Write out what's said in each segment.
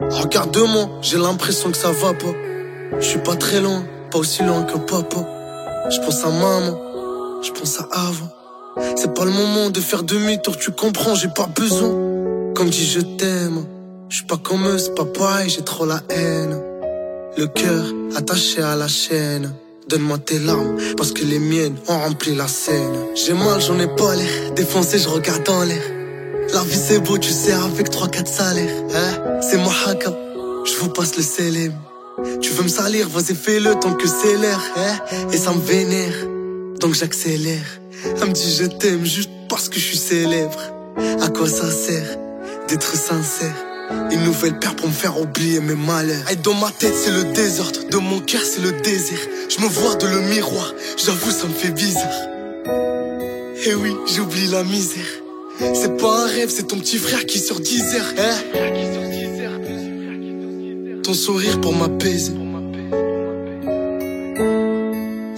Regarde-moi, j'ai l'impression que ça va pas. Je suis pas très loin, pas aussi loin que papa. Je pense à maman, je pense à avant. C'est pas le moment de faire demi-tour, tu comprends, j'ai pas besoin. Comme dit je t'aime, je suis pas comme eux, c'est pas pareil, j'ai trop la haine. Le cœur attaché à la chaîne. Donne-moi tes larmes, parce que les miennes ont rempli la scène. J'ai mal, j'en ai pas l'air. Défoncé, je regarde en l'air. La vie c'est beau, tu sais, avec 3-4 salaires. Hein? C'est moi haka, je vous passe le célèbre. Tu veux me salir, vas-y fais-le tant que c'est l'air. Hein? Et ça me vénère, donc j'accélère. Elle me dit je t'aime juste parce que je suis célèbre. À quoi ça sert d'être sincère? Une nouvelle paire pour me faire oublier mes malheurs. Et dans ma tête, c'est le désordre. Dans mon cœur, c'est le désir. Je me vois dans le miroir. J'avoue, ça me fait bizarre. Et oui, j'oublie la misère. C'est pas un rêve, c'est ton petit frère qui sort 10 heures. Hein? Ton sourire pour m'apaiser.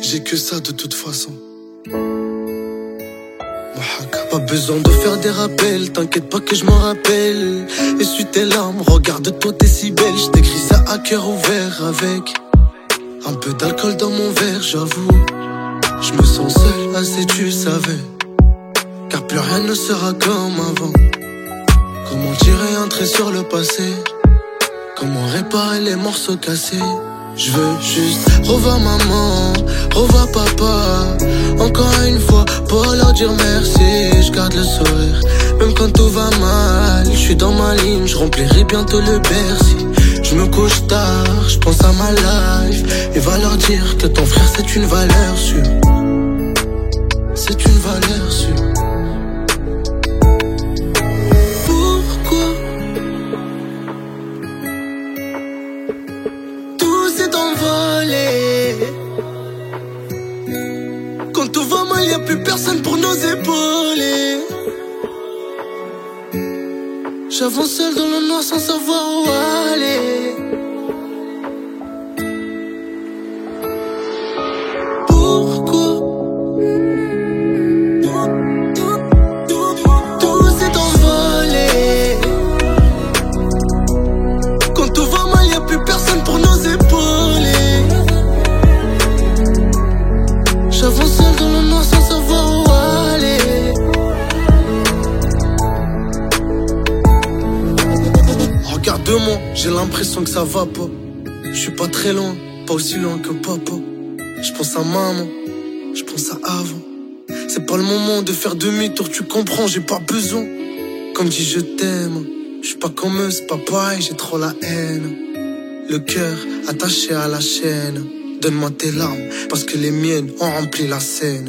J'ai que ça de toute façon. Pas besoin de faire des rappels, t'inquiète pas que je m'en rappelle. Essuie tes larmes, regarde-toi, t'es si belle. Je t'écris ça à cœur ouvert avec un peu d'alcool dans mon verre, j'avoue. Je me sens seul, assez tu savais. Plus rien ne sera comme avant. Comment tirer un trait sur le passé? Comment réparer les morceaux cassés? Je veux juste revoir maman, revoir papa. Encore une fois, pour leur dire merci, je garde le sourire. Même quand tout va mal, je suis dans ma ligne, je remplirai bientôt le Bercy. Je me couche tard, je pense à ma life. Et va leur dire que ton frère c'est une valeur sûre. C'est une valeur sûre. Quand tout va mal, y a plus personne pour nous épauler. J'avance seul dans le noir sans savoir où aller. Regarde-moi, j'ai l'impression que ça va pas. Je suis pas très loin, pas aussi loin que papa. Je pense à maman, je pense à avant. C'est pas le moment de faire demi-tour, tu comprends, j'ai pas besoin. Comme dit je t'aime, je suis pas comme eux, c'est pas pareil, j'ai trop la haine. Le cœur attaché à la chaîne. Donne-moi tes larmes, parce que les miennes ont rempli la scène.